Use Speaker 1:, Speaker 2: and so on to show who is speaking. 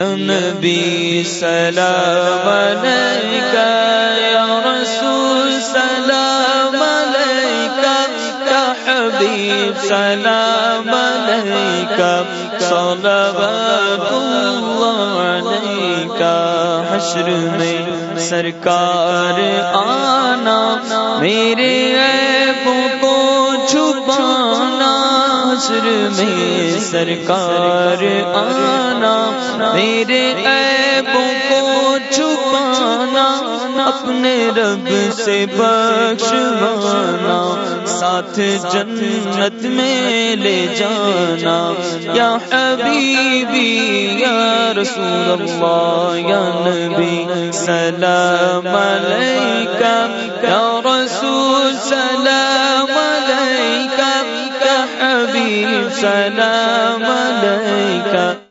Speaker 1: نبی سلام علیکہ، یا رسول سلام علیکہ، یا حبیب سلام علیکہ، صلوات اللہ علیکہ، حشر میں سرکار آنا، میرے حشر میں سرکار آنا، میرے عیبوں کو چھپانا، اپنے رب سے بخشوانا، ساتھ جنت میں لے جانا۔ یا حبیبی، یا رسول اللہ، یا نبی، سلام علیکہ یا رسول سلام نبی سلام علیکہ